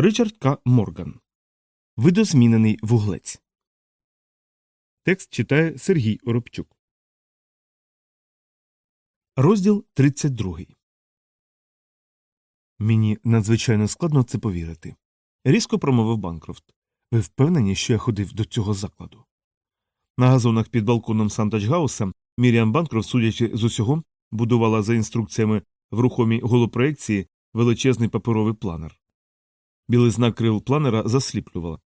Ричард К. Морган. Видозмінений вуглець. Текст читає Сергій Оробчук. Розділ 32. Мені надзвичайно складно це повірити. Різко промовив Банкрофт. Ви впевнені, що я ходив до цього закладу? На газонах під балконом Сантачгауса Міріам Банкрофт, судячи з усього, будувала за інструкціями в рухомій голопроекції величезний паперовий планер. Білизна крил планера засліплювала.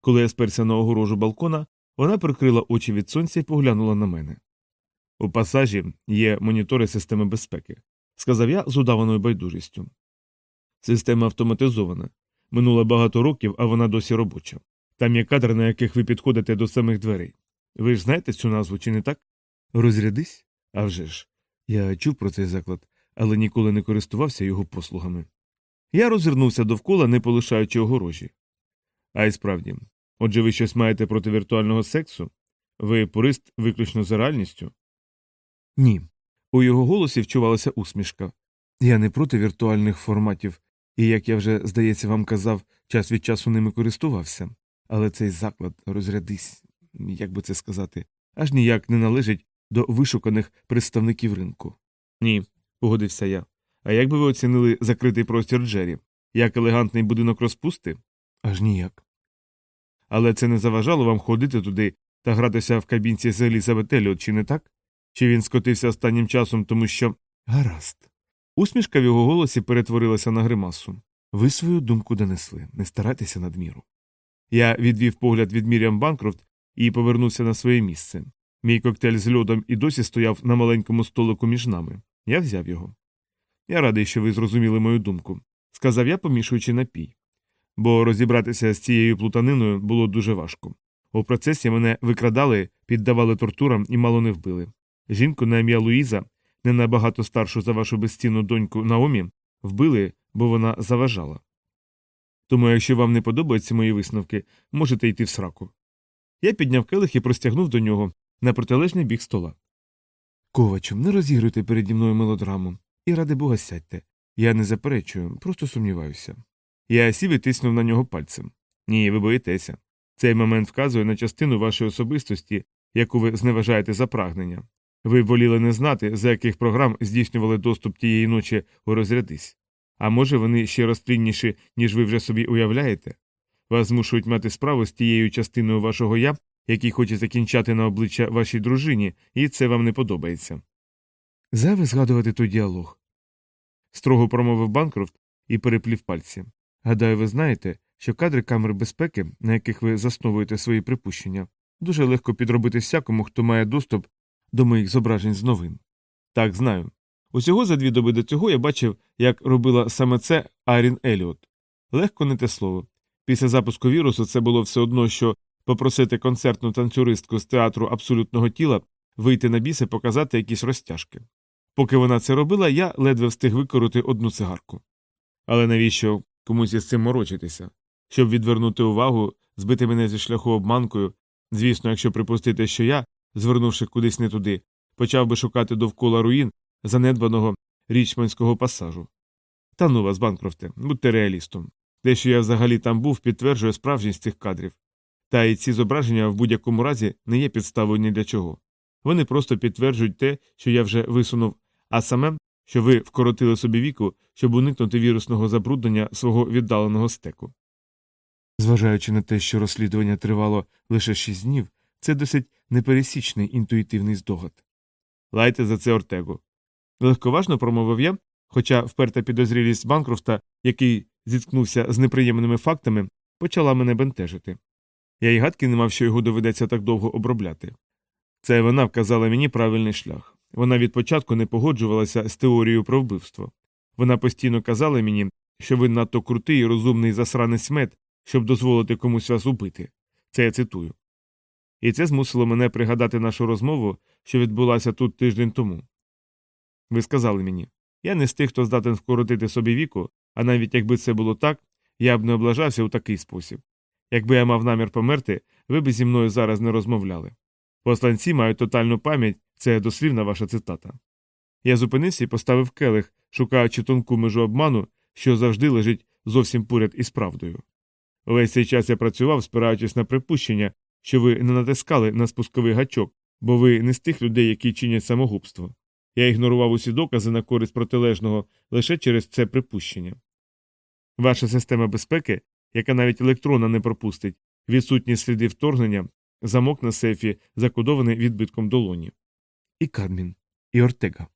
Коли я сперся на огорожу балкона, вона прикрила очі від сонця і поглянула на мене. У пасажі є монітори системи безпеки, сказав я з удаваною байдужістю. Система автоматизована. Минуло багато років, а вона досі робоча. Там є кадри, на яких ви підходите до самих дверей. Ви ж знаєте цю назву, чи не так? Розрядись? А вже ж. Я чув про цей заклад, але ніколи не користувався його послугами. Я розвернувся довкола, не полишаючи огорожі. А й справді, отже, ви щось маєте проти віртуального сексу? Ви пурист виключно за реальністю? Ні. У його голосі вчувалася усмішка. Я не проти віртуальних форматів, і, як я вже, здається, вам казав, час від часу ними користувався. Але цей заклад розрядись, як би це сказати, аж ніяк не належить до вишуканих представників ринку. Ні, погодився я. А як би ви оцінили закритий простір Джері? Як елегантний будинок розпусти? Аж ніяк. Але це не заважало вам ходити туди та гратися в кабінці з Елізабет Еліот, чи не так? Чи він скотився останнім часом, тому що. Гаразд. Усмішка в його голосі перетворилася на гримасу. Ви свою думку донесли, не старайтеся надміру. Я відвів погляд від Міріам Банкрофт і повернувся на своє місце. Мій коктейль з льодом і досі стояв на маленькому столику між нами. Я взяв його. Я радий, що ви зрозуміли мою думку, сказав я, помішуючи напій. Бо розібратися з цією плутаниною було дуже важко. У процесі мене викрадали, піддавали тортурам і мало не вбили. Жінку на ім'я Луїза, не набагато старшу за вашу безцінну доньку Наомі, вбили, бо вона заважала. Тому, якщо вам не подобаються мої висновки, можете йти в сраку. Я підняв келих і простягнув до нього на протилежний бік стола. Ковачу, не розігруйте переді мною мелодраму. І ради бога сядьте. Я не заперечую, просто сумніваюся. Я сів і тиснув на нього пальцем. Ні, ви боїтеся. Цей момент вказує на частину вашої особистості, яку ви зневажаєте за прагнення. Ви воліли не знати, за яких програм здійснювали доступ тієї ночі у розрядись. А може, вони ще розтлінніші, ніж ви вже собі уявляєте? Вас змушують мати справу з тією частиною вашого я, який хоче закінчати на обличчя вашій дружині, і це вам не подобається. Зайве згадувати той діалог. Строго промовив Банкрофт і переплів пальці. Гадаю, ви знаєте, що кадри камер безпеки, на яких ви засновуєте свої припущення, дуже легко підробити всякому, хто має доступ до моїх зображень з новин. Так, знаю. Усього за дві доби до цього я бачив, як робила саме це Арін Еліот. Легко не те слово. Після запуску вірусу це було все одно, що попросити концертну танцюристку з театру абсолютного тіла вийти на біс і показати якісь розтяжки. Поки вона це робила, я ледве встиг викорити одну цигарку. Але навіщо комусь із цим морочитися? Щоб відвернути увагу, збити мене зі шляху обманкою, звісно, якщо припустити, що я, звернувши кудись не туди, почав би шукати довкола руїн занедбаного річманського пасажу. Та ну вас, Банкрофте, будьте реалістом. Те, що я взагалі там був, підтверджує справжність цих кадрів. Та й ці зображення в будь-якому разі не є підставою ні для чого. Вони просто підтверджують те, що я вже висунув, а саме, що ви вкоротили собі віку, щоб уникнути вірусного забруднення свого віддаленого стеку. Зважаючи на те, що розслідування тривало лише шість днів, це досить непересічний інтуїтивний здогад. Лайте за це Ортегу. Легковажно промовив я, хоча вперта підозрілість Банкрофта, який зіткнувся з неприємними фактами, почала мене бентежити. Я й гадки не мав, що його доведеться так довго обробляти. Це вона вказала мені правильний шлях. Вона від початку не погоджувалася з теорією про вбивство. Вона постійно казала мені, що ви надто крутий і розумний засранець мед, щоб дозволити комусь вас убити. Це я цитую. І це змусило мене пригадати нашу розмову, що відбулася тут тиждень тому. Ви сказали мені я не з тих, хто здатен вкоротити собі віку, а навіть якби це було так, я б не облажався у такий спосіб. Якби я мав намір померти, ви б зі мною зараз не розмовляли. Посланці мають тотальну пам'ять, це дослівна ваша цитата. Я зупинився і поставив келих, шукаючи тонку межу обману, що завжди лежить зовсім поряд із правдою. Весь цей час я працював, спираючись на припущення, що ви не натискали на спусковий гачок, бо ви не з тих людей, які чинять самогубство. Я ігнорував усі докази на користь протилежного лише через це припущення. Ваша система безпеки, яка навіть електрона не пропустить, відсутні сліди вторгнення, замок на сейфі закодований відбитком долоні. І Кадмін, і Ортега.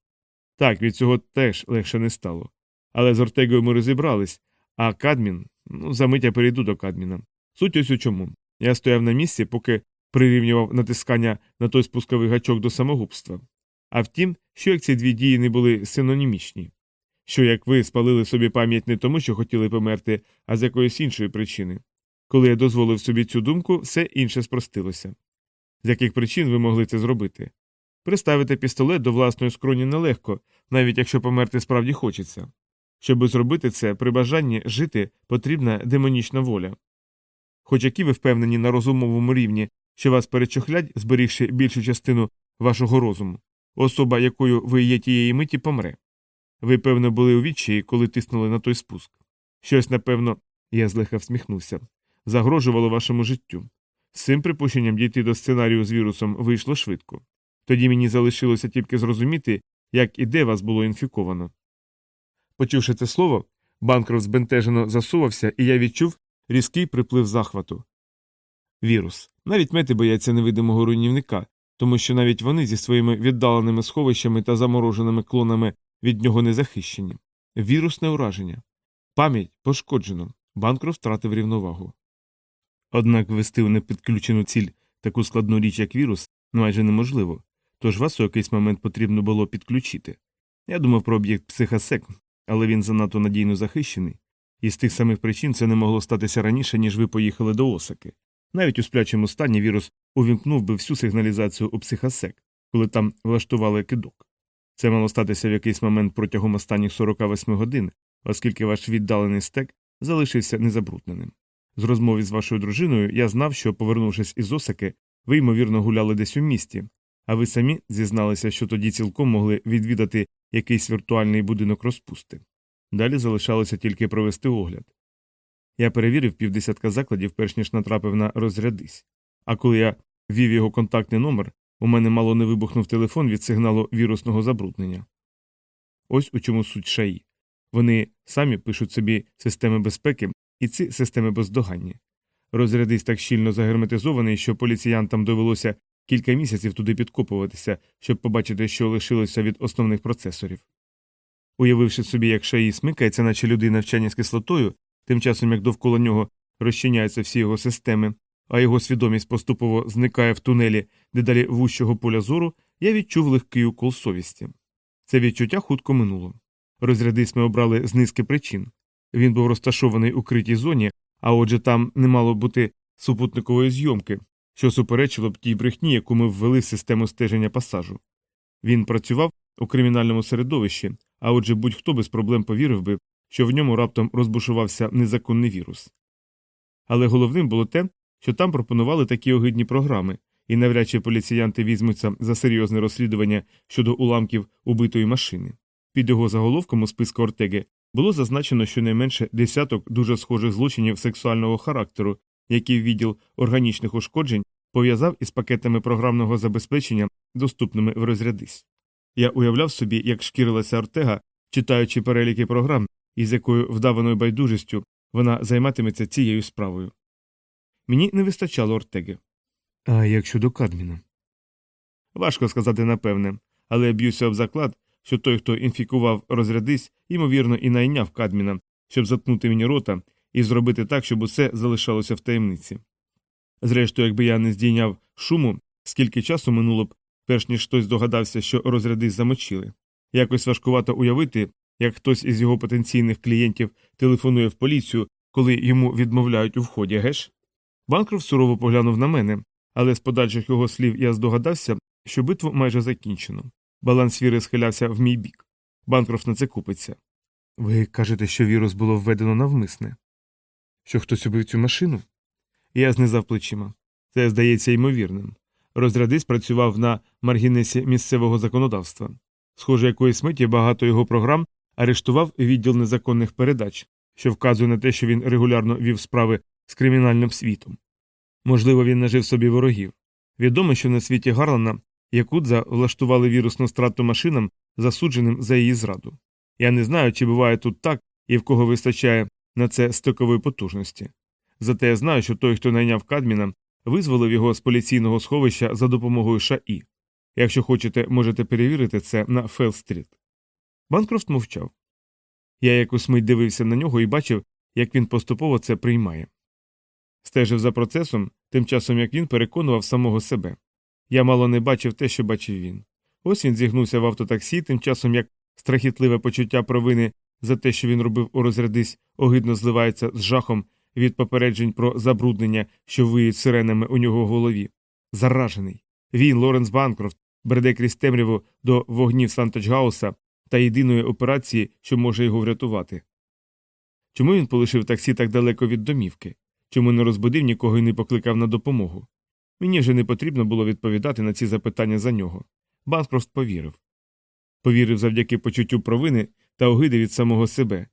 Так, від цього теж легше не стало. Але з Ортегою ми розібрались, а Кадмін, ну, замить я перейду до Кадміна. Суть ось у чому. Я стояв на місці, поки прирівнював натискання на той спусковий гачок до самогубства. А втім, що як ці дві дії не були синонімічні. Що як ви спалили собі пам'ять не тому, що хотіли померти, а з якоїсь іншої причини. Коли я дозволив собі цю думку, все інше спростилося. З яких причин ви могли це зробити? Приставити пістолет до власної скроні нелегко, навіть якщо померти справді хочеться. Щоби зробити це, при бажанні жити потрібна демонічна воля. Хоч які ви впевнені на розумовому рівні, що вас перечохлять, зберігши більшу частину вашого розуму, особа, якою ви є тієї миті, помре. Ви, певно, були у відчаї, коли тиснули на той спуск. Щось, напевно, я злегка всміхнувся, загрожувало вашому життю. З цим припущенням дійти до сценарію з вірусом вийшло швидко. Тоді мені залишилося тільки зрозуміти, як і де вас було інфіковано. Почувши це слово, Банкров збентежено засувався, і я відчув різкий приплив захвату. Вірус. Навіть мети бояться невидимого руйнівника, тому що навіть вони зі своїми віддаленими сховищами та замороженими клонами від нього не захищені. Вірусне ураження. Пам'ять пошкоджено. Банкров втратив рівновагу. Однак ввести у непідключену ціль таку складну річ, як вірус, майже неможливо, тож вас у якийсь момент потрібно було підключити. Я думав про об'єкт психосек, але він занадто надійно захищений, і з тих самих причин це не могло статися раніше, ніж ви поїхали до Осаки. Навіть у сплячому стані вірус увімкнув би всю сигналізацію у психосек, коли там влаштували кидок. Це мало статися в якийсь момент протягом останніх 48 годин, оскільки ваш віддалений стек залишився незабрудненим. З розмови з вашою дружиною я знав, що, повернувшись із Осаки, ви, ймовірно, гуляли десь у місті, а ви самі зізналися, що тоді цілком могли відвідати якийсь віртуальний будинок розпусти. Далі залишалося тільки провести огляд. Я перевірив півдесятка закладів, перш ніж натрапив на розрядись. А коли я ввів його контактний номер, у мене мало не вибухнув телефон від сигналу вірусного забруднення. Ось у чому суть шаї. Вони самі пишуть собі системи безпеки і ці системи бездоганні. Розрядись так щільно загерметизований, що поліціянтам довелося кілька місяців туди підкопуватися, щоб побачити, що лишилося від основних процесорів. Уявивши собі, як шаї смикається, наче людина вчення з кислотою, тим часом як довкола нього розчиняються всі його системи, а його свідомість поступово зникає в тунелі дедалі вущого поля зору, я відчув легкий укол совісті. Це відчуття хутко минуло. Розрядись ми обрали з низки причин. Він був розташований у критій зоні, а отже, там не мало бути супутникової зйомки, що суперечило б тій брехні, яку ми ввели в систему стеження пасажу. Він працював у кримінальному середовищі, а отже, будь-хто без проблем повірив би, що в ньому раптом розбушувався незаконний вірус. Але головним було те, що там пропонували такі огидні програми, і навряд чи поліціянти візьмуться за серйозне розслідування щодо уламків убитої машини. Під його заголовком у списку Ортеги було зазначено щонайменше десяток дуже схожих злочинів сексуального характеру, які відділ органічних ушкоджень пов'язав із пакетами програмного забезпечення, доступними в розрядись. Я уявляв собі, як шкірилася Ортега, читаючи переліки програм, із якою вдаваною байдужістю вона займатиметься цією справою. Мені не вистачало Ортеги. А як щодо Кадміна? Важко сказати напевне, але я б'юся об заклад, що той, хто інфікував розрядись, ймовірно, і найняв Кадміна, щоб заткнути мені рота і зробити так, щоб усе залишалося в таємниці. Зрештою, якби я не здійняв шуму, скільки часу минуло б, перш ніж хтось догадався, що розрядись замочили. Якось важкувато уявити, як хтось із його потенційних клієнтів телефонує в поліцію, коли йому відмовляють у вході, геш? Банкров сурово поглянув на мене, але з подальших його слів я здогадався, що битву майже закінчено. Баланс віри схилявся в мій бік. Банкрофт на це купиться. Ви кажете, що вірус було введено навмисне? Що хтось убив цю машину? Я знизав плечима. Це здається ймовірним. Розрядись працював на маргінесі місцевого законодавства. Схоже, якоїсь миті багато його програм арештував відділ незаконних передач, що вказує на те, що він регулярно вів справи з кримінальним світом. Можливо, він нажив собі ворогів. Відомо, що на світі Гарлана Якудза влаштували вірусну страту машинам, засудженим за її зраду. Я не знаю, чи буває тут так і в кого вистачає на це стикової потужності. Зате я знаю, що той, хто найняв Кадміна, визволив його з поліційного сховища за допомогою ШАІ. Якщо хочете, можете перевірити це на Фелл-стріт. Банкрофт мовчав. Я якусь мить дивився на нього і бачив, як він поступово це приймає. Стежив за процесом, тим часом як він переконував самого себе. Я мало не бачив те, що бачив він. Ось він зігнувся в автотаксі, тим часом як страхітливе почуття провини за те, що він робив у розрядись, огидно зливається з жахом від попереджень про забруднення, що виють сиренами у нього в голові. Заражений. Він, Лоренс Банкрофт, бреде крізь темряву до вогнів Санточгауса та єдиної операції, що може його врятувати. Чому він полишив таксі так далеко від домівки? Чому не розбудив нікого і не покликав на допомогу? Мені вже не потрібно було відповідати на ці запитання за нього. Банкрофт повірив. Повірив завдяки почуттю провини та огиди від самого себе,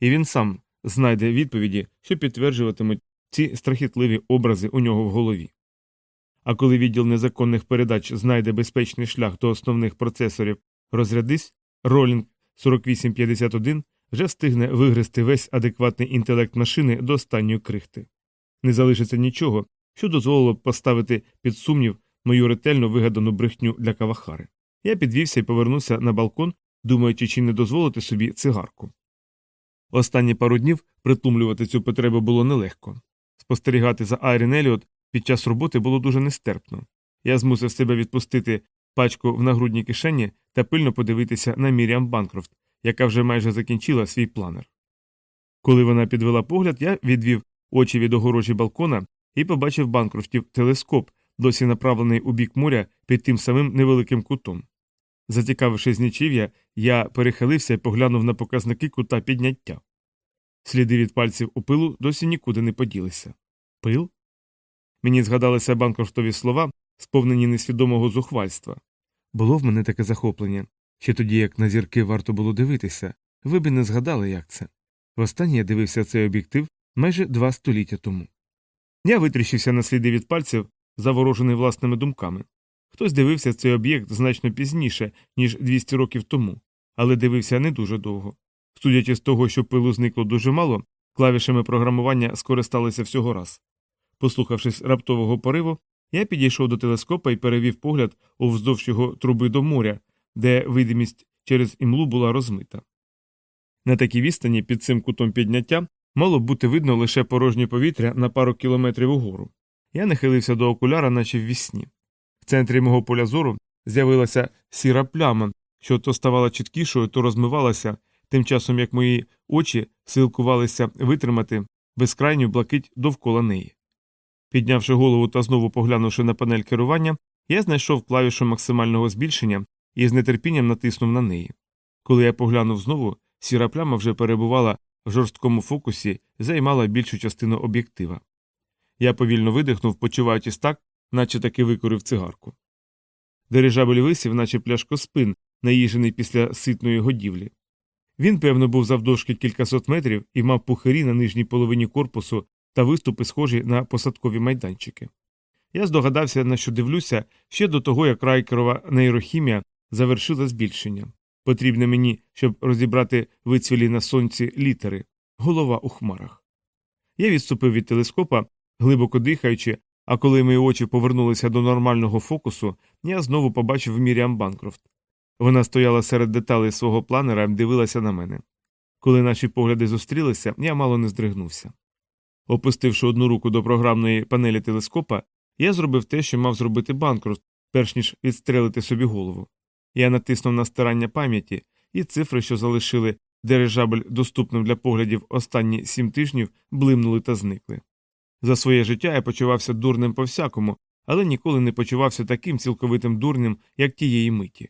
і він сам знайде відповіді, що підтверджуватимуть ці страхітливі образи у нього в голові. А коли відділ незаконних передач знайде безпечний шлях до основних процесорів розрядись, Ролінг 4851 вже встигне вигризти весь адекватний інтелект машини до останньої крихти. Не залишиться нічого, що дозволило б поставити під сумнів мою ретельно вигадану брехню для кавахари. Я підвівся і повернувся на балкон, думаючи, чи не дозволити собі цигарку. Останні пару днів притлумлювати цю потребу було нелегко. Спостерігати за Айрін Еліот під час роботи було дуже нестерпно. Я змусив себе відпустити пачку в нагрудній кишені та пильно подивитися на Міріам Банкрофт, яка вже майже закінчила свій планер. Коли вона підвела погляд, я відвів очі від огорожі балкона і побачив Банкрофтів телескоп, досі направлений у бік моря під тим самим невеликим кутом. Зацікавившись нічів'я, я перехилився і поглянув на показники кута підняття. Сліди від пальців у пилу досі нікуди не поділися. Пил? Мені згадалися банкрофтові слова, сповнені несвідомого зухвальства. Було в мене таке захоплення. Ще тоді, як на зірки варто було дивитися, ви б не згадали, як це. Востаннє я дивився цей об'єктив майже два століття тому. Я витріщився на сліди від пальців, заворожений власними думками. Хтось дивився цей об'єкт значно пізніше, ніж 200 років тому, але дивився не дуже довго. Судячи з того, що пилу зникло дуже мало, клавішами програмування скористалися всього раз. Послухавшись раптового пориву, я підійшов до телескопа і перевів погляд уздовж його труби до моря, де видимість через імлу була розмита. На такій відстані під цим кутом підняття мало б бути видно лише порожнє повітря на пару кілометрів угору. Я нахилився до окуляра, наче в вісні. В центрі мого поля зору з'явилася сіра пляма, що то ставала чіткішою, то розмивалася, тим часом як мої очі силкувалися витримати безкрайню блакить довкола неї. Піднявши голову та знову поглянувши на панель керування, я знайшов клавішу максимального збільшення і з нетерпінням натиснув на неї. Коли я поглянув знову, сіра пляма вже перебувала в жорсткому фокусі займала більшу частину об'єктива. Я повільно видихнув, почуваючись так, наче таки викорив цигарку. Дирижабель висів, наче пляшкоспин, наїжений після ситної годівлі. Він, певно, був завдовжки кількасот метрів і мав пухирі на нижній половині корпусу та виступи, схожі на посадкові майданчики. Я здогадався, на що дивлюся, ще до того, як райкерова нейрохімія завершила збільшення. Потрібне мені, щоб розібрати вицвілі на сонці літери, голова у хмарах. Я відступив від телескопа, глибоко дихаючи, а коли мої очі повернулися до нормального фокусу, я знову побачив Міріам Банкрофт. Вона стояла серед деталей свого планера і дивилася на мене. Коли наші погляди зустрілися, я мало не здригнувся. Опустивши одну руку до програмної панелі телескопа, я зробив те, що мав зробити Банкрофт, перш ніж відстрелити собі голову. Я натиснув на старання пам'яті, і цифри, що залишили дирижабель доступним для поглядів останні сім тижнів, блимнули та зникли. За своє життя я почувався дурним по всякому, але ніколи не почувався таким цілковитим дурним, як тієї миті.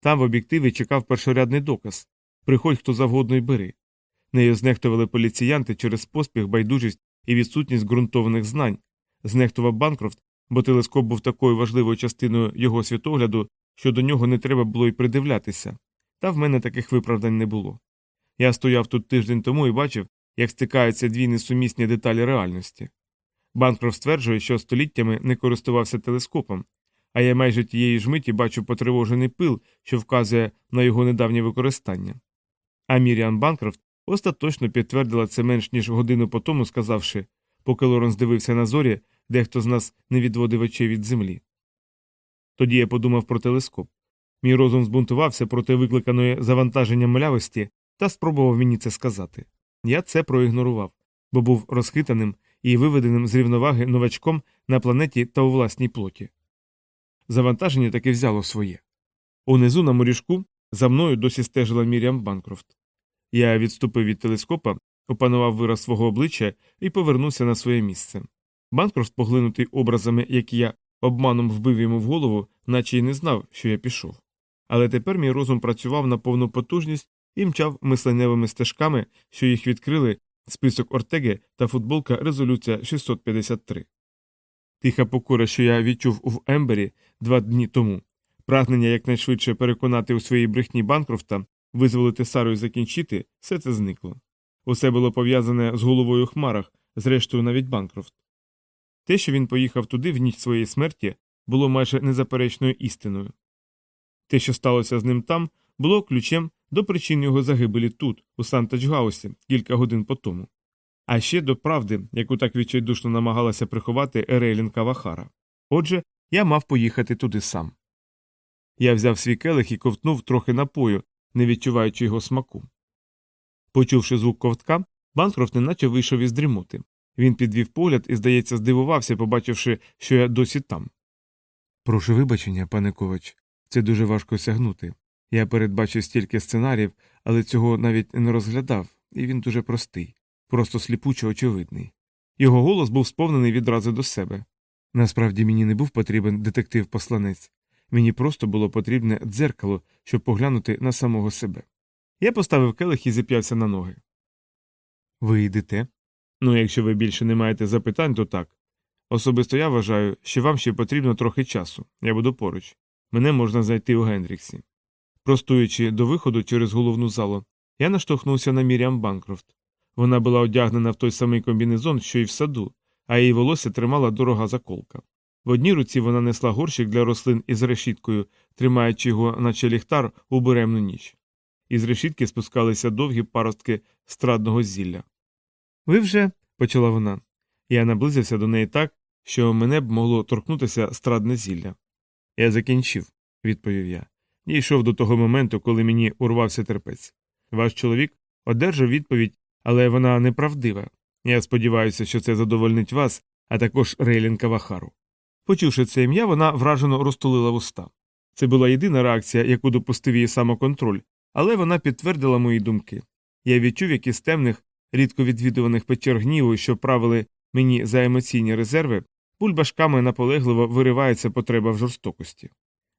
Там в об'єктиві чекав першорядний доказ приходь хто завгодно й бери. Нею знехтували поліціянти через поспіх, байдужість і відсутність ґрунтованих знань, знехтував Банкрофт, бо телескоп був такою важливою частиною його світогляду, що до нього не треба було й придивлятися, та в мене таких виправдань не було. Я стояв тут тиждень тому і бачив, як стикаються дві несумісні деталі реальності. Банкрофт стверджує, що століттями не користувався телескопом, а я майже тієї ж миті бачу потривожений пил, що вказує на його недавнє використання. А Міріан Банкрофт остаточно підтвердила це менш ніж годину по тому, сказавши, поки Лоренс дивився на зорі, дехто з нас не відводив очей від землі. Тоді я подумав про телескоп. Мій розум збунтувався проти викликаної завантаженням млявості та спробував мені це сказати. Я це проігнорував, бо був розхитаним і виведеним з рівноваги новачком на планеті та у власній плоті. Завантаження таки взяло своє. Унизу на моріжку за мною досі стежила Міріам Банкрофт. Я відступив від телескопа, опанував вираз свого обличчя і повернувся на своє місце. Банкрофт, поглинутий образами, які я обманом вбив йому в голову, наче й не знав, що я пішов. Але тепер мій розум працював на повну потужність і мчав мисленневими стежками, що їх відкрили список Ортеги та футболка Резолюція 653. Тиха покора, що я відчув в Ембері два дні тому, прагнення якнайшвидше переконати у своїй брехні Банкрофта, визволити Сару і закінчити, все це зникло. Усе було пов'язане з головою хмарах, зрештою навіть Банкрофт. Те, що він поїхав туди в ніч своєї смерті, було майже незаперечною істиною. Те, що сталося з ним там, було ключем до причин його загибелі тут, у Сантачгаусі, кілька годин по тому. А ще до правди, яку так відчайдушно намагалася приховати Ерейлін Кавахара. Отже, я мав поїхати туди сам. Я взяв свій келих і ковтнув трохи напою, не відчуваючи його смаку. Почувши звук ковтка, Банкрофт неначе вийшов із дрімоти. Він підвів погляд і, здається, здивувався, побачивши, що я досі там. Прошу вибачення, пане Ковач, це дуже важко сягнути. Я передбачив стільки сценаріїв, але цього навіть не розглядав, і він дуже простий, просто сліпучо очевидний. Його голос був сповнений відразу до себе. Насправді мені не був потрібен детектив-посланець, мені просто було потрібне дзеркало, щоб поглянути на самого себе. Я поставив келих і зіп'явся на ноги. Ви йдете? Ну, якщо ви більше не маєте запитань, то так. Особисто я вважаю, що вам ще потрібно трохи часу. Я буду поруч. Мене можна знайти у Гендріксі. Простуючи до виходу через головну залу, я наштовхнувся на Міріам Банкрофт. Вона була одягнена в той самий комбінезон, що й в саду, а її волосся тримала дорога заколка. В одній руці вона несла горщик для рослин із решіткою, тримаючи його, наче ліхтар, у буремну ніч. Із решітки спускалися довгі паростки страдного зілля. Ви вже, почала вона. Я наблизився до неї так, що мене б могло торкнутися страдне зілля. Я закінчив, відповів я. Дійшов до того моменту, коли мені урвався терпець. Ваш чоловік одержав відповідь, але вона неправдива. Я сподіваюся, що це задовольнить вас, а також Рейлін Кавахару. Почувши це ім'я, вона вражено розтулила вуста. Це була єдина реакція, яку допустив її самоконтроль, але вона підтвердила мої думки. Я відчув, як із темних, рідко відвідуваних печер гніву, що правили мені за емоційні резерви, бульбашками наполегливо виривається потреба в жорстокості.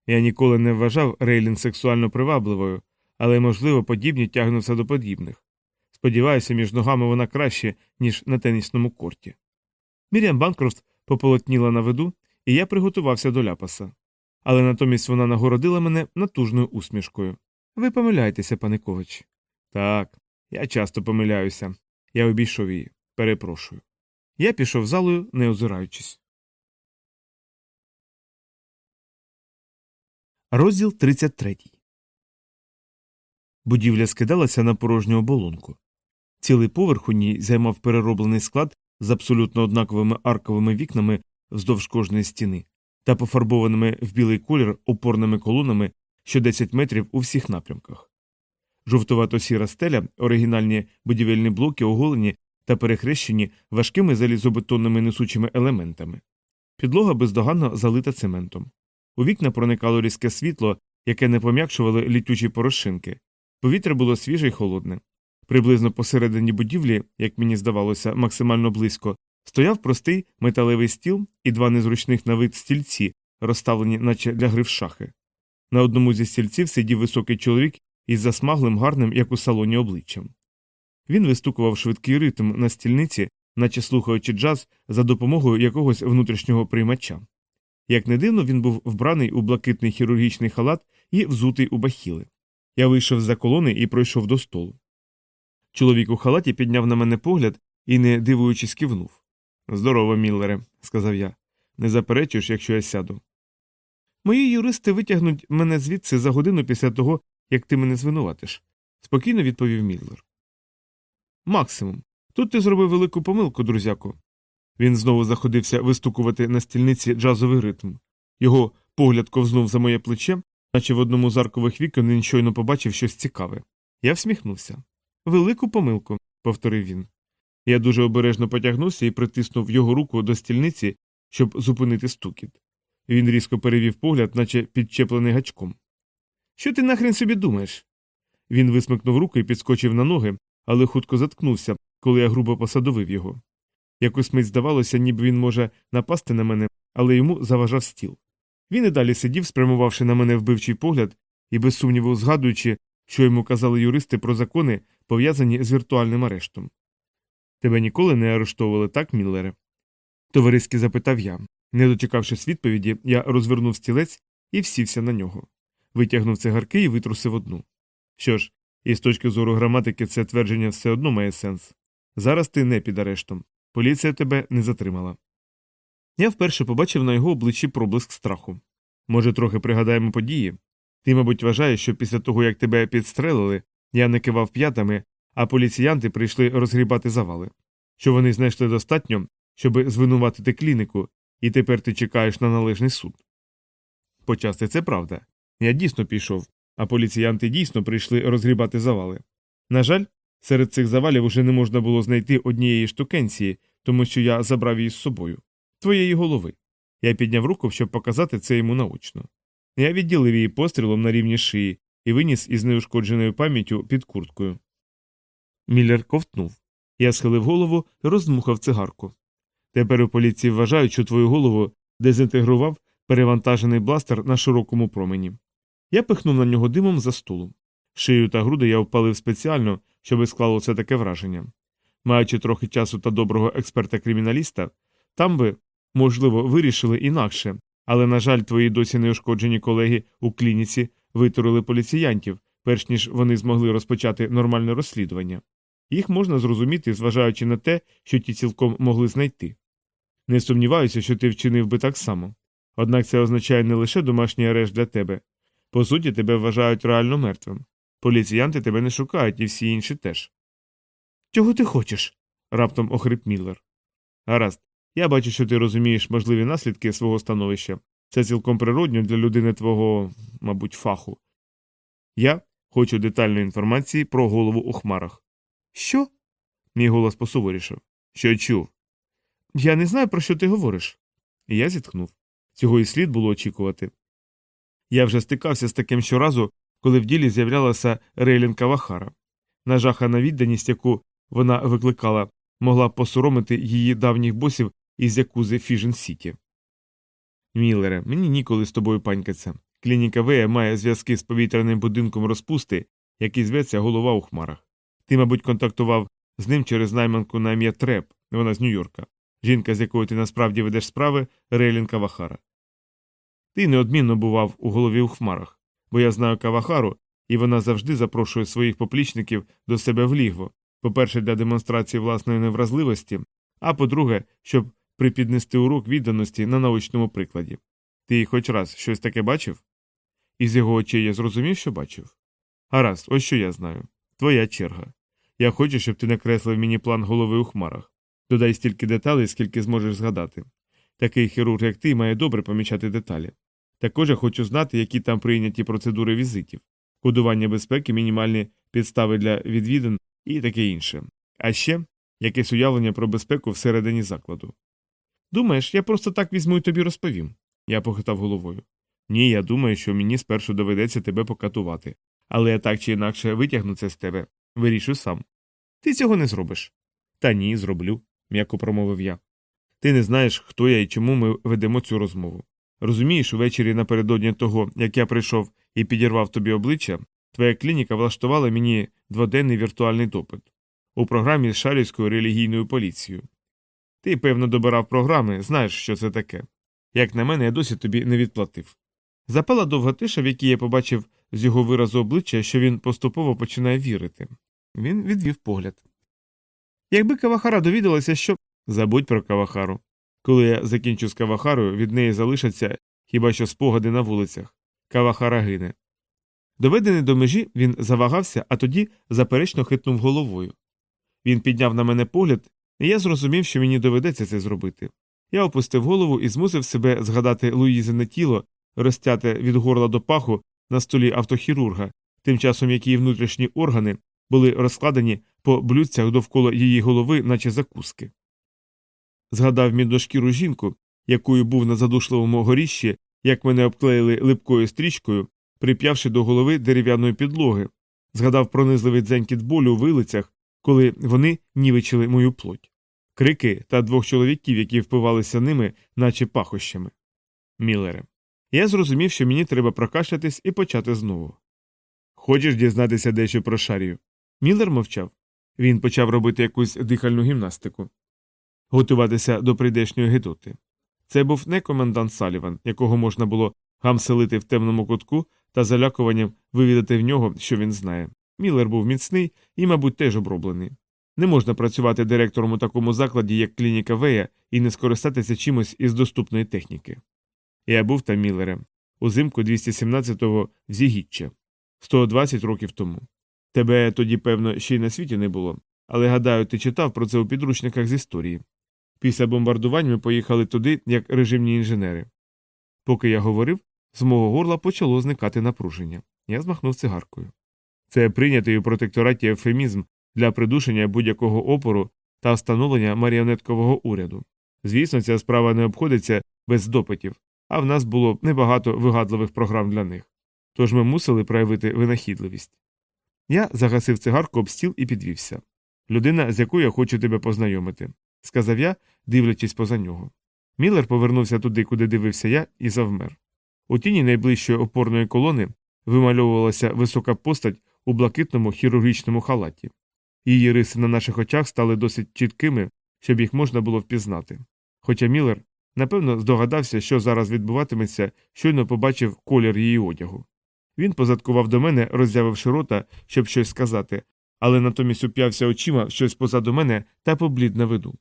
Я ніколи не вважав Рейлін сексуально привабливою, але, можливо, подібні тягнуться до подібних. Сподіваюся, між ногами вона краще, ніж на тенісному корті. Міріам Банкрофт пополотніла на виду, і я приготувався до ляпаса. Але натомість вона нагородила мене натужною усмішкою. Ви помиляєтеся, пане Ковач. Так, я часто помиляюся. Я обійшов її. Перепрошую. Я пішов залою, не озираючись. Розділ 33 Будівля скидалася на порожню оболонку. Цілий поверх у ній займав перероблений склад з абсолютно однаковими арковими вікнами вздовж кожної стіни та пофарбованими в білий колір опорними колонами що 10 метрів у всіх напрямках. Жовтувато сіра стеля, оригінальні будівельні блоки оголені та перехрещені важкими залізобетонними несучими елементами. Підлога бездоганно залита цементом. У вікна проникало різке світло, яке не пом'якшувало літючі порошинки. Повітря було свіже й холодне. Приблизно посередині будівлі, як мені здавалося, максимально близько, стояв простий металевий стіл і два незручних на вид стільці, розставлені, наче для гри в шахи. На одному зі стільців сидів високий чоловік із засмаглим гарним, як у салоні, обличчям. Він вистукував швидкий ритм на стільниці, наче слухаючи джаз за допомогою якогось внутрішнього приймача. Як не дивно, він був вбраний у блакитний хірургічний халат і взутий у бахіли. Я вийшов з за колони і пройшов до столу. Чоловік у халаті підняв на мене погляд і, не дивуючись, кивнув. Здорово, Міллере, сказав я. Не заперечуєш, якщо я сяду. Мої юристи витягнуть мене звідси за годину після того, як ти мене звинуватиш, спокійно відповів Міллер. Максимум. Тут ти зробив велику помилку, друзяку. Він знову заходився вистукувати на стільниці джазовий ритм. Його погляд ковзнув за моє плече, наче в одному з аркових вікон він щойно побачив щось цікаве. Я всміхнувся. Велику помилку, повторив він. Я дуже обережно потягнувся і притиснув його руку до стільниці, щоб зупинити стукіт. Він різко перевів погляд, наче підчеплений гачком. Що ти нахрен собі думаєш? Він висмикнув руку і підскочив на ноги, але хутко заткнувся, коли я грубо посадовив його. Якусь мить здавалося, ніби він може напасти на мене, але йому заважав стіл. Він і далі сидів, спрямувавши на мене вбивчий погляд і без сумніву згадуючи, що йому казали юристи про закони, пов'язані з віртуальним арештом. Тебе ніколи не арештовували, так, Міллере? Товариськи запитав я. Не дочекавшись відповіді, я розвернув стілець і всівся на нього. Витягнув цигарки і витрусив одну. Що ж, із точки зору граматики, це твердження все одно має сенс. Зараз ти не під арештом. Поліція тебе не затримала. Я вперше побачив на його обличчі проблиск страху. Може, трохи пригадаємо події? Ти, мабуть, вважаєш, що після того, як тебе підстрелили, я не кивав п'ятами, а поліціянти прийшли розгрібати завали. Що вони знайшли достатньо, щоб звинуватити клініку, і тепер ти чекаєш на належний суд. Почасти це правда. Я дійсно пішов, а поліціянти дійсно прийшли розгрібати завали. На жаль, серед цих завалів уже не можна було знайти однієї штукенції, тому що я забрав її з собою твоєї голови. Я підняв руку, щоб показати це йому наочно. Я відділив її пострілом на рівні шиї і виніс із неушкодженою пам'яттю під курткою. Міллер ковтнув. Я схилив голову і роздмухав цигарку. Тепер у поліції вважають, що твою голову дезінтегрував перевантажений бластер на широкому промені. Я пихнув на нього димом за стулом. Шию та груди я впалив спеціально, щоб склалося таке враження. Маючи трохи часу та доброго експерта-криміналіста, там би, можливо, вирішили інакше, але, на жаль, твої досі неушкоджені колеги у клініці витурили поліціянтів, перш ніж вони змогли розпочати нормальне розслідування. Їх можна зрозуміти, зважаючи на те, що ті цілком могли знайти. Не сумніваюся, що ти вчинив би так само. Однак це означає не лише домашній арешт для тебе. По суті, тебе вважають реально мертвим. Поліціянти тебе не шукають, і всі інші теж. Чого ти хочеш? раптом охрип Міллер. Гаразд, я бачу, що ти розумієш можливі наслідки свого становища. Це цілком природньо для людини твого, мабуть, фаху. Я хочу детальної інформації про голову у хмарах. Що? Мій голос посуворішав. Що чув? Я не знаю, про що ти говориш. І я зітхнув. Цього і слід було очікувати. Я вже стикався з таким щоразу, коли в ділі з'являлася Рейлін Кавахара. Нажахана відданість, яку вона викликала, могла посоромити її давніх босів із якузи Фіжен Сіті. Міллере, мені ніколи з тобою панькаться. Клініка Вея має зв'язки з повітряним будинком розпусти, який зветься голова у хмарах. Ти, мабуть, контактував з ним через найманку на ім'я Треп, вона з Нью-Йорка. Жінка, з якою ти насправді ведеш справи, Рейлін Кавахара. Ти неодмінно бував у голові у хмарах, бо я знаю Кавахару, і вона завжди запрошує своїх поплічників до себе в лігво, по-перше, для демонстрації власної невразливості, а по-друге, щоб припіднести урок відданості на научному прикладі. Ти хоч раз щось таке бачив? Із його очей я зрозумів, що бачив. Гаразд, ось що я знаю. Твоя черга. Я хочу, щоб ти накреслив мені план голови у хмарах. Додай стільки деталей, скільки зможеш згадати. Такий хірург, як ти, має добре помічати деталі. Також я хочу знати, які там прийняті процедури візитів, кодування безпеки, мінімальні підстави для відвідин і таке інше. А ще якесь уявлення про безпеку всередині закладу. Думаєш, я просто так візьму і тобі розповім. Я похитав головою. Ні, я думаю, що мені спершу доведеться тебе покатувати, але я так чи інакше витягну це з тебе, вирішу сам. Ти цього не зробиш. Та ні, зроблю, м'яко промовив я. Ти не знаєш, хто я і чому ми ведемо цю розмову. Розумієш, увечері напередодні того, як я прийшов і підірвав тобі обличчя, твоя клініка влаштувала мені дводенний віртуальний допит у програмі з Шарівською релігійною поліцією. Ти, певно, добирав програми, знаєш, що це таке. Як на мене, я досі тобі не відплатив. Запала довга тиша, в якій я побачив з його виразу обличчя, що він поступово починає вірити. Він відвів погляд. Якби Кавахара довідалася, що. Забудь про Кавахару. Коли я закінчу з Кавахарою, від неї залишаться хіба що спогади на вулицях. Кавахара гине. Доведений до межі, він завагався, а тоді заперечно хитнув головою. Він підняв на мене погляд, і я зрозумів, що мені доведеться це зробити. Я опустив голову і змусив себе згадати Луїзине тіло, розтяте від горла до паху на столі автохірурга, тим часом як її внутрішні органи були розкладені по блюдцях довкола її голови, наче закуски. Згадав мідношкіру жінку, якою був на задушливому горіщі, як мене обклеїли липкою стрічкою, прип'явши до голови дерев'яної підлоги, згадав пронизливий дзенькіт болю у вилицях, коли вони нівечили мою плоть, крики та двох чоловіків, які впивалися ними, наче пахощами. Мілере. Я зрозумів, що мені треба прокашлятись і почати знову. Хочеш дізнатися дещо про шарію? Міллер мовчав. Він почав робити якусь дихальну гімнастику, готуватися до прийдешньої гидоти. Це був не комендант Саліван, якого можна було гамселити в темному кутку та залякуванням вивідати в нього, що він знає. Міллер був міцний і, мабуть, теж оброблений. Не можна працювати директором у такому закладі, як клініка Вея, і не скористатися чимось із доступної техніки. Я був там Міллерем, узимку 217-го в Зігіччя, 120 років тому. Тебе тоді, певно, ще й на світі не було, але гадаю, ти читав про це у підручниках з історії. Після бомбардувань ми поїхали туди, як режимні інженери. Поки я говорив, з мого горла почало зникати напруження. Я змахнув цигаркою. Це прийнятий у протектораті ефемізм для придушення будь-якого опору та встановлення маріонеткового уряду. Звісно, ця справа не обходиться без допитів, а в нас було небагато вигадливих програм для них. Тож ми мусили проявити винахідливість. Я загасив цигарку об стіл і підвівся. Людина, з якою я хочу тебе познайомити, сказав я, дивлячись поза нього. Міллер повернувся туди, куди дивився я, і завмер. У тіні найближчої опорної колони вимальовувалася висока постать у блакитному хірургічному халаті. Її риси на наших очах стали досить чіткими, щоб їх можна було впізнати. Хоча Міллер, напевно, здогадався, що зараз відбуватиметься, щойно побачив колір її одягу. Він позадкував до мене, роззявивши рота, щоб щось сказати, але натомість уп'явся очима щось позаду мене та поблід на виду.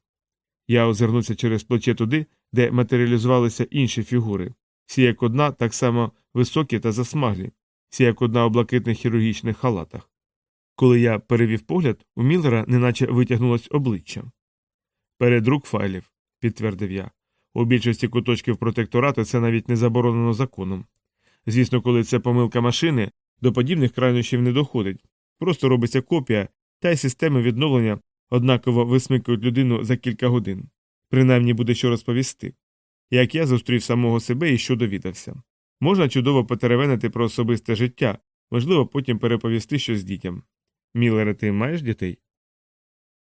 Я озирнувся через плече туди, де матеріалізувалися інші фігури, всі як одна, так само високі та засмаглі, всі як одна у блакитних хірургічних халатах. Коли я перевів погляд, у Міллера неначе витягнулось обличчя. Передрук файлів, підтвердив я. У більшості куточків протекторату це навіть не заборонено законом. Звісно, коли це помилка машини, до подібних крайнощів не доходить. Просто робиться копія, та й системи відновлення однаково висмикують людину за кілька годин. Принаймні буде що розповісти. Як я зустрів самого себе і що довідався. Можна чудово потеревенити про особисте життя, можливо, потім переповісти щось дітям. Мілере, ти маєш дітей?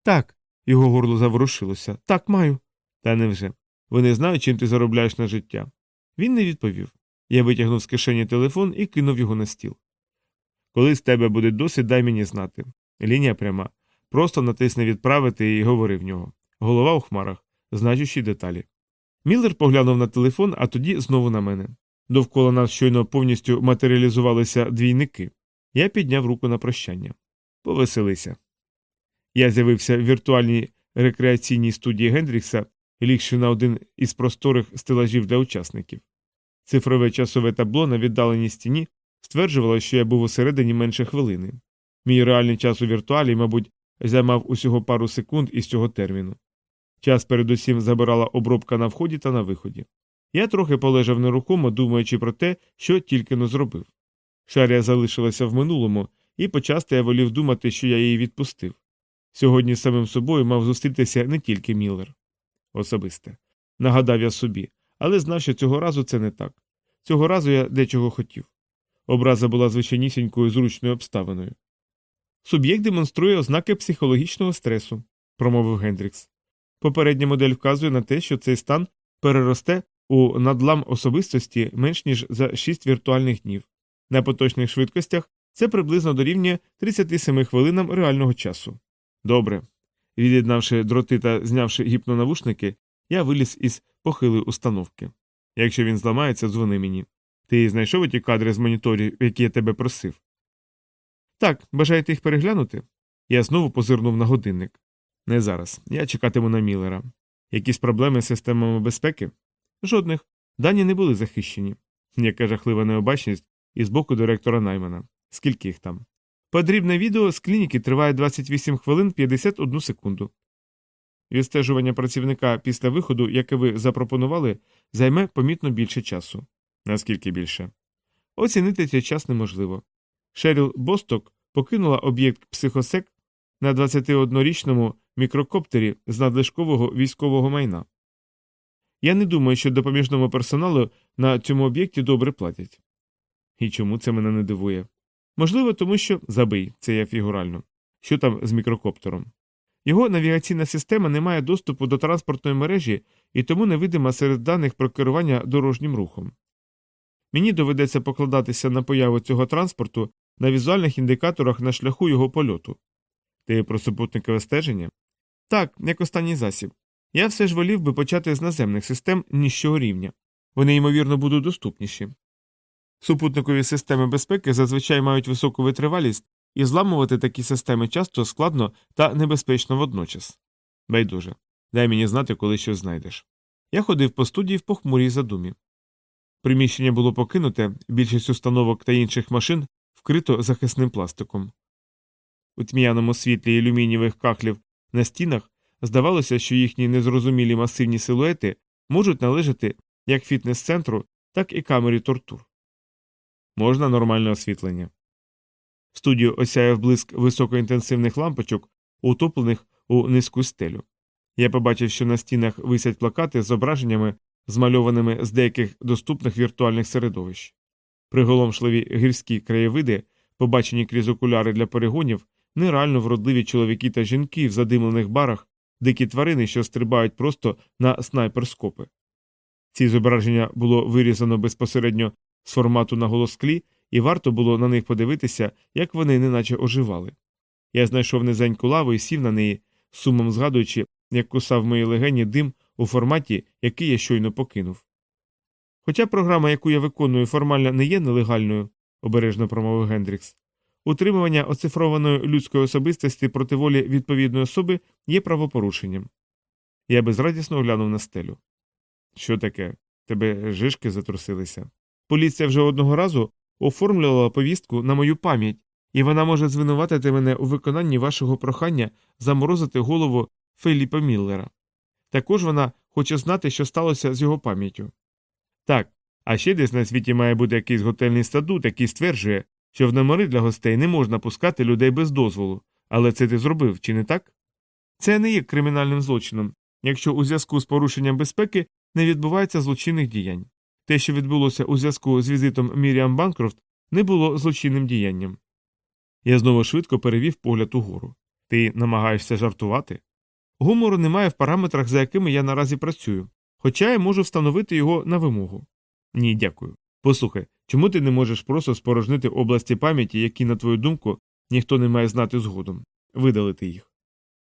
Так. Його горло заворушилося. Так, маю. Та невже. Вони знають, чим ти заробляєш на життя. Він не відповів. Я витягнув з кишені телефон і кинув його на стіл. Коли з тебе буде досить, дай мені знати. Лінія пряма. Просто натисни відправити і говори в нього. Голова у хмарах, значущі деталі. Міллер поглянув на телефон, а тоді знову на мене. Довкола нас щойно повністю матеріалізувалися двійники. Я підняв руку на прощання. Повеселися. Я з'явився в віртуальній рекреаційній студії Гендрікса, лігши на один із просторих стелажів для учасників. Цифрове часове табло на віддаленій стіні стверджувало, що я був усередині менше хвилини. Мій реальний час у віртуалі, мабуть, займав усього пару секунд із цього терміну. Час передусім забирала обробка на вході та на виході. Я трохи полежав нерухомо, думаючи про те, що тільки но зробив. Шарія залишилася в минулому, і почасти я волів думати, що я її відпустив. Сьогодні з самим собою мав зустрітися не тільки Міллер. Особисте. Нагадав я собі, але знав, що цього разу це не так. Цього разу я дечого хотів. Образа була звичайнісінькою зручною обставиною. Суб'єкт демонструє ознаки психологічного стресу, промовив Гендрікс. Попередня модель вказує на те, що цей стан переросте у надлам особистості менш ніж за 6 віртуальних днів. На поточних швидкостях це приблизно дорівнює 37 хвилинам реального часу. Добре. Від'єднавши дроти та знявши гіпнонавушники, я виліз із похилої установки. Якщо він зламається, дзвони мені. Ти знайшов ті кадри з моніторів, які я тебе просив? Так, бажаєте їх переглянути? Я знову позирнув на годинник. Не зараз. Я чекатиму на Міллера. Якісь проблеми з системами безпеки? Жодних. Дані не були захищені. Яка жахлива необачність із боку директора Наймана. Скільки їх там? Подрібне відео з клініки триває 28 хвилин 51 секунду. Відстежування працівника після виходу, яке ви запропонували, займе помітно більше часу. Наскільки більше? Оцінити цей час неможливо. Шеріл Босток покинула об'єкт психосек на 21-річному мікрокоптері з надлишкового військового майна. Я не думаю, що допоміжному персоналу на цьому об'єкті добре платять. І чому це мене не дивує? Можливо, тому що забий, це я фігурально. Що там з мікрокоптером? Його навігаційна система не має доступу до транспортної мережі і тому невидима серед даних про керування дорожнім рухом. Мені доведеться покладатися на появу цього транспорту на візуальних індикаторах на шляху його польоту. Ти про супутникове стеження? Так, як останній засіб. Я все ж волів би почати з наземних систем нижчого рівня. Вони, ймовірно, будуть доступніші. Супутникові системи безпеки зазвичай мають високу витривалість, і зламувати такі системи часто складно та небезпечно водночас. Байдуже, дай мені знати, коли щось знайдеш. Я ходив по студії в похмурій задумі. Приміщення було покинуте, більшість установок та інших машин вкрито захисним пластиком. У тьмяному світлі ілюмінієвих кахлів на стінах здавалося, що їхні незрозумілі масивні силуети можуть належати як фітнес-центру, так і камері тортур. Можна нормальне освітлення. Студію осяяв блиск високоінтенсивних лампочок, утоплених у низьку стелю. Я побачив, що на стінах висять плакати з зображеннями, змальованими з деяких доступних віртуальних середовищ. Приголомшливі гірські краєвиди, побачені крізь окуляри для перегонів, нереально вродливі чоловіки та жінки в задимлених барах, дикі тварини, що стрибають просто на снайперскопи. Ці зображення було вирізано безпосередньо з формату на голосклі, і варто було на них подивитися, як вони неначе оживали. Я знайшов низеньку лаву і сів на неї, сумом згадуючи, як кусав мої легені дим у форматі, який я щойно покинув. Хоча програма, яку я виконую, формально не є нелегальною, обережно промовив Гендрікс, утримування оцифрованої людської особистості проти волі відповідної особи є правопорушенням. Я безрадісно оглянув на стелю. Що таке? Тебе жишки затрусилися? Поліція вже одного разу оформлювала повістку на мою пам'ять, і вона може звинуватити мене у виконанні вашого прохання заморозити голову Феліпа Міллера. Також вона хоче знати, що сталося з його пам'яттю. Так, а ще десь на світі має бути якийсь готельний статут, який стверджує, що в номери для гостей не можна пускати людей без дозволу, але це ти зробив, чи не так? Це не є кримінальним злочином, якщо у зв'язку з порушенням безпеки не відбувається злочинних діянь. Те, що відбулося у зв'язку з візитом Міріам Банкрофт, не було злочинним діянням. Я знову швидко перевів погляд угору. Ти намагаєшся жартувати? Гумору немає в параметрах, за якими я наразі працюю, хоча я можу встановити його на вимогу. Ні, дякую. Послухай, чому ти не можеш просто спорожнити області пам'яті, які, на твою думку, ніхто не має знати згодом, видалити їх?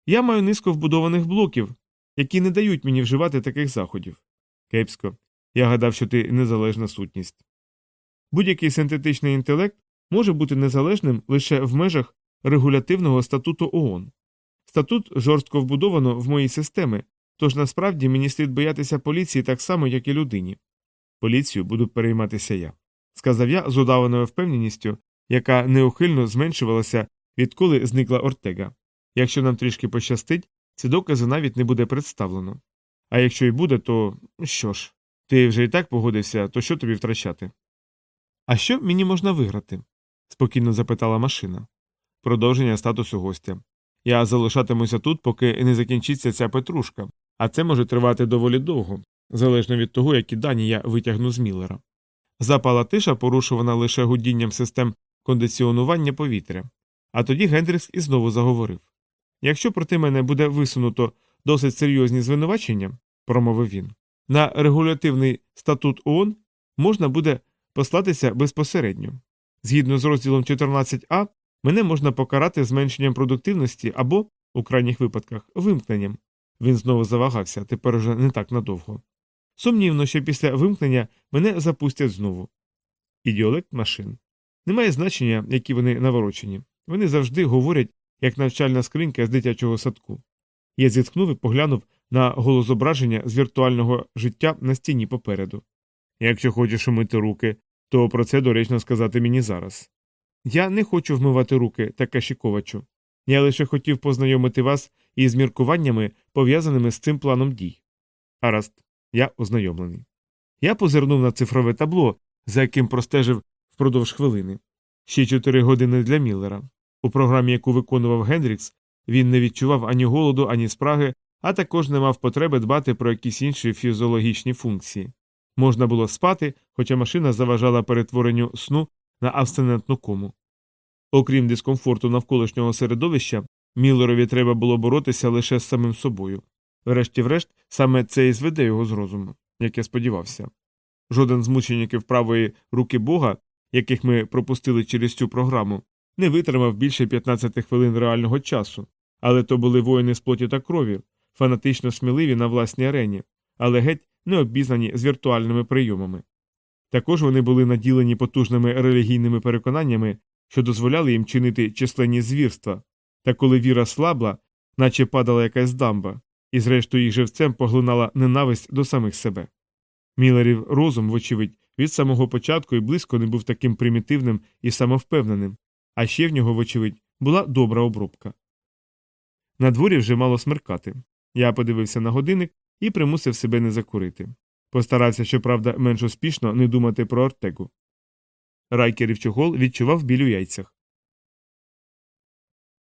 Я маю низку вбудованих блоків, які не дають мені вживати таких заходів. Кепсько, я гадав, що ти незалежна сутність. Будь-який синтетичний інтелект може бути незалежним лише в межах регулятивного статуту ООН. Статут жорстко вбудовано в моїй системи, тож насправді мені слід боятися поліції так само, як і людині. Поліцію буду перейматися я, сказав я з удаваною впевненістю, яка неухильно зменшувалася, відколи зникла Ортега. Якщо нам трішки пощастить, ці докази навіть не буде представлено. А якщо й буде, то що ж, ти вже і так погодився, то що тобі втрачати? А що мені можна виграти? спокійно запитала машина. Продовження статусу гостя. Я залишатимуся тут, поки не закінчиться ця петрушка, а це може тривати доволі довго, залежно від того, які дані я витягну з Міллера. Запала тиша, порушувана лише гудінням систем кондиціонування повітря. А тоді Гендрікс і знову заговорив Якщо проти мене буде висунуто досить серйозні звинувачення, промовив він, на регулятивний статут ООН можна буде послатися безпосередньо. Згідно з розділом 14а, мене можна покарати зменшенням продуктивності або, у крайніх випадках, вимкненням. Він знову завагався, тепер уже не так надовго. Сумнівно, що після вимкнення мене запустять знову. Ідіолект машин. Немає значення, які вони наворочені. Вони завжди говорять як навчальна скринька з дитячого садку. Я зітхнув і поглянув на голозображення з віртуального життя на стіні попереду. Якщо хочеш умити руки, то про це доречно сказати мені зараз. Я не хочу вмивати руки, Такашіковачу. Я лише хотів познайомити вас із міркуваннями, пов'язаними з цим планом дій. Гаразд, я ознайомлений. Я позирнув на цифрове табло, за яким простежив впродовж хвилини. Ще чотири години для Міллера. У програмі, яку виконував Гендрікс, він не відчував ані голоду, ані спраги, а також не мав потреби дбати про якісь інші фізіологічні функції. Можна було спати, хоча машина заважала перетворенню сну на абстинентну кому. Окрім дискомфорту навколишнього середовища, Міллерові треба було боротися лише з самим собою. Врешті-врешт, саме це і зведе його з розуму, як я сподівався. Жоден з мучеників правої руки Бога, яких ми пропустили через цю програму, не витримав більше 15 хвилин реального часу, але то були воїни з плоті та крові, фанатично сміливі на власній арені, але геть не обізнані з віртуальними прийомами. Також вони були наділені потужними релігійними переконаннями, що дозволяли їм чинити численні звірства, та коли віра слабла, наче падала якась дамба, і зрештою їх живцем поглинала ненависть до самих себе. Мілерів розум, вочевидь, від самого початку і близько не був таким примітивним і самовпевненим, а ще в нього, вочевидь, була добра обробка. На дворі вже мало смеркати. Я подивився на годинник і примусив себе не закурити. Постарався, щоправда, менш успішно не думати про Ортегу. Райкерів чохол відчував біль у яйцях.